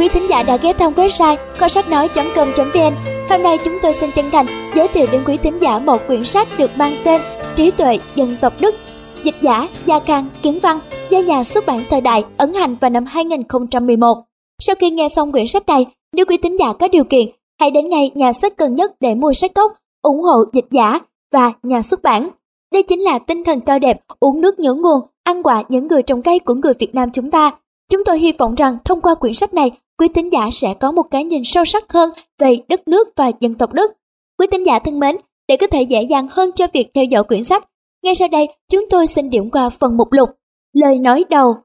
quý thính giả đã ghé thăm website kho sách nói.com.vn. Hôm nay chúng tôi xin chân thành giới thiệu đến quý thính giả một quyển sách được mang tên Trí tuệ dân tộc Đức. Dịch giả Gia Khang Kiến Văn do nhà xuất bản Thời Đại ấn hành vào năm 2011. Sau khi nghe xong quyển sách này, nếu quý thính giả có điều kiện, hãy đến ngay nhà sách gần nhất để mua sách gốc, ủng hộ dịch giả và nhà xuất bản. Đây chính là tinh thần cao đẹp, uống nước nhớ nguồn, ăn quả những người trồng cây của người Việt Nam chúng ta. Chúng tôi hy vọng rằng thông qua quyển sách này, quý tín giả sẽ có một cái nhìn sâu sắc hơn về đất nước và dân tộc Đức. Quý tín giả thân mến, để có thể dễ dàng hơn cho việc theo dõi quyển sách, ngay sau đây chúng tôi xin điểm qua phần mục lục. Lời nói đầu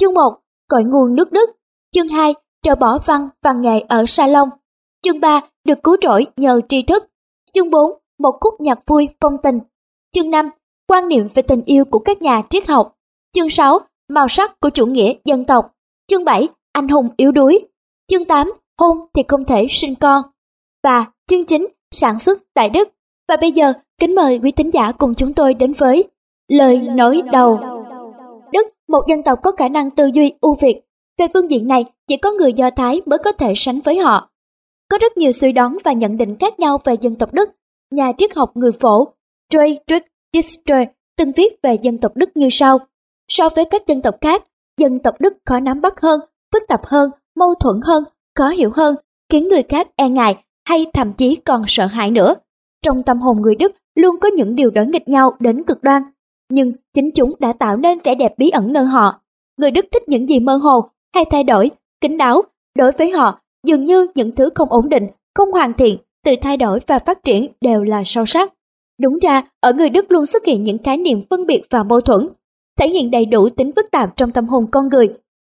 Chương 1. Cội nguồn nước Đức Chương 2. trở bỏ văn, và nghệ ở Salon Chương 3. Được cứu rỗi nhờ tri thức Chương 4. Một khúc nhạc vui phong tình Chương 5. Quan niệm về tình yêu của các nhà triết học Chương 6 màu sắc của chủ nghĩa dân tộc. Chương 7, anh hùng yếu đuối. Chương 8, hôn thì không thể sinh con. Và chương 9, sản xuất tại Đức. Và bây giờ, kính mời quý thính giả cùng chúng tôi đến với Lời nói đầu. Đức, một dân tộc có khả năng tư duy ưu việt. Về phương diện này, chỉ có người Do Thái mới có thể sánh với họ. Có rất nhiều suy đoán và nhận định khác nhau về dân tộc Đức. Nhà triết học người phổ Friedrich Nietzsche từng viết về dân tộc Đức như sau. So với các dân tộc khác, dân tộc Đức khó nắm bắt hơn, phức tạp hơn, mâu thuẫn hơn, khó hiểu hơn, khiến người khác e ngại hay thậm chí còn sợ hãi nữa. Trong tâm hồn người Đức luôn có những điều đối nghịch nhau đến cực đoan, nhưng chính chúng đã tạo nên vẻ đẹp bí ẩn nơi họ. Người Đức thích những gì mơ hồ hay thay đổi, kín đáo. Đối với họ, dường như những thứ không ổn định, không hoàn thiện, từ thay đổi và phát triển đều là sâu sắc. Đúng ra, ở người Đức luôn xuất hiện những khái niệm phân biệt và mâu thuẫn, thể hiện đầy đủ tính phức tạp trong tâm hồn con người.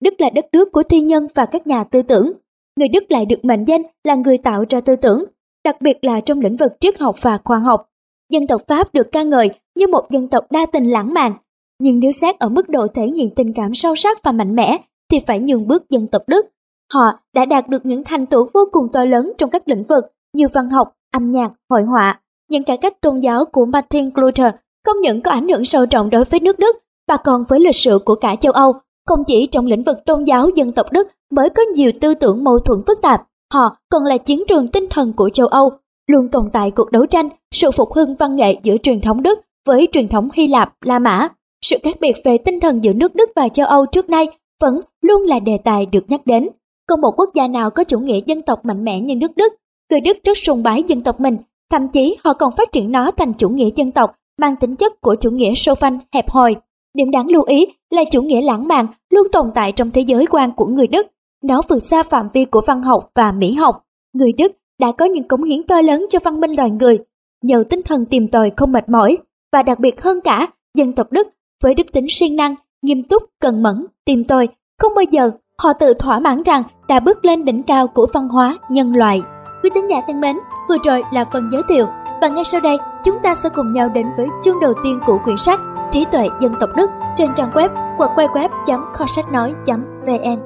Đức là đất nước của thi nhân và các nhà tư tưởng. Người Đức lại được mệnh danh là người tạo ra tư tưởng, đặc biệt là trong lĩnh vực triết học và khoa học. Dân tộc Pháp được ca ngợi như một dân tộc đa tình lãng mạn, nhưng nếu xét ở mức độ thể hiện tình cảm sâu sắc và mạnh mẽ thì phải nhường bước dân tộc Đức. Họ đã đạt được những thành tựu vô cùng to lớn trong các lĩnh vực như văn học, âm nhạc, hội họa. Những cải cách tôn giáo của Martin Luther không những có ảnh hưởng sâu trọng đối với nước Đức mà còn với lịch sử của cả châu Âu. Không chỉ trong lĩnh vực tôn giáo dân tộc Đức mới có nhiều tư tưởng mâu thuẫn phức tạp, họ còn là chiến trường tinh thần của châu Âu, luôn tồn tại cuộc đấu tranh, sự phục hưng văn nghệ giữa truyền thống Đức với truyền thống Hy Lạp, La Mã. Sự khác biệt về tinh thần giữa nước Đức và châu Âu trước nay vẫn luôn là đề tài được nhắc đến. Không một quốc gia nào có chủ nghĩa dân tộc mạnh mẽ như nước Đức. Người Đức rất sùng bái dân tộc mình, thậm chí họ còn phát triển nó thành chủ nghĩa dân tộc mang tính chất của chủ nghĩa sô phanh hẹp hòi. Điểm đáng lưu ý là chủ nghĩa lãng mạn luôn tồn tại trong thế giới quan của người Đức. Nó vượt xa phạm vi của văn học và mỹ học. Người Đức đã có những cống hiến to lớn cho văn minh loài người, nhờ tinh thần tìm tòi không mệt mỏi và đặc biệt hơn cả, dân tộc Đức với đức tính siêng năng, nghiêm túc, cần mẫn, tìm tòi, không bao giờ họ tự thỏa mãn rằng đã bước lên đỉnh cao của văn hóa nhân loại. Quý tín giả thân mến, vừa rồi là phần giới thiệu và ngay sau đây chúng ta sẽ cùng nhau đến với chương đầu tiên của quyển sách trí tuệ dân tộc Đức trên trang web hoặc quay web.kho sách nói.vn.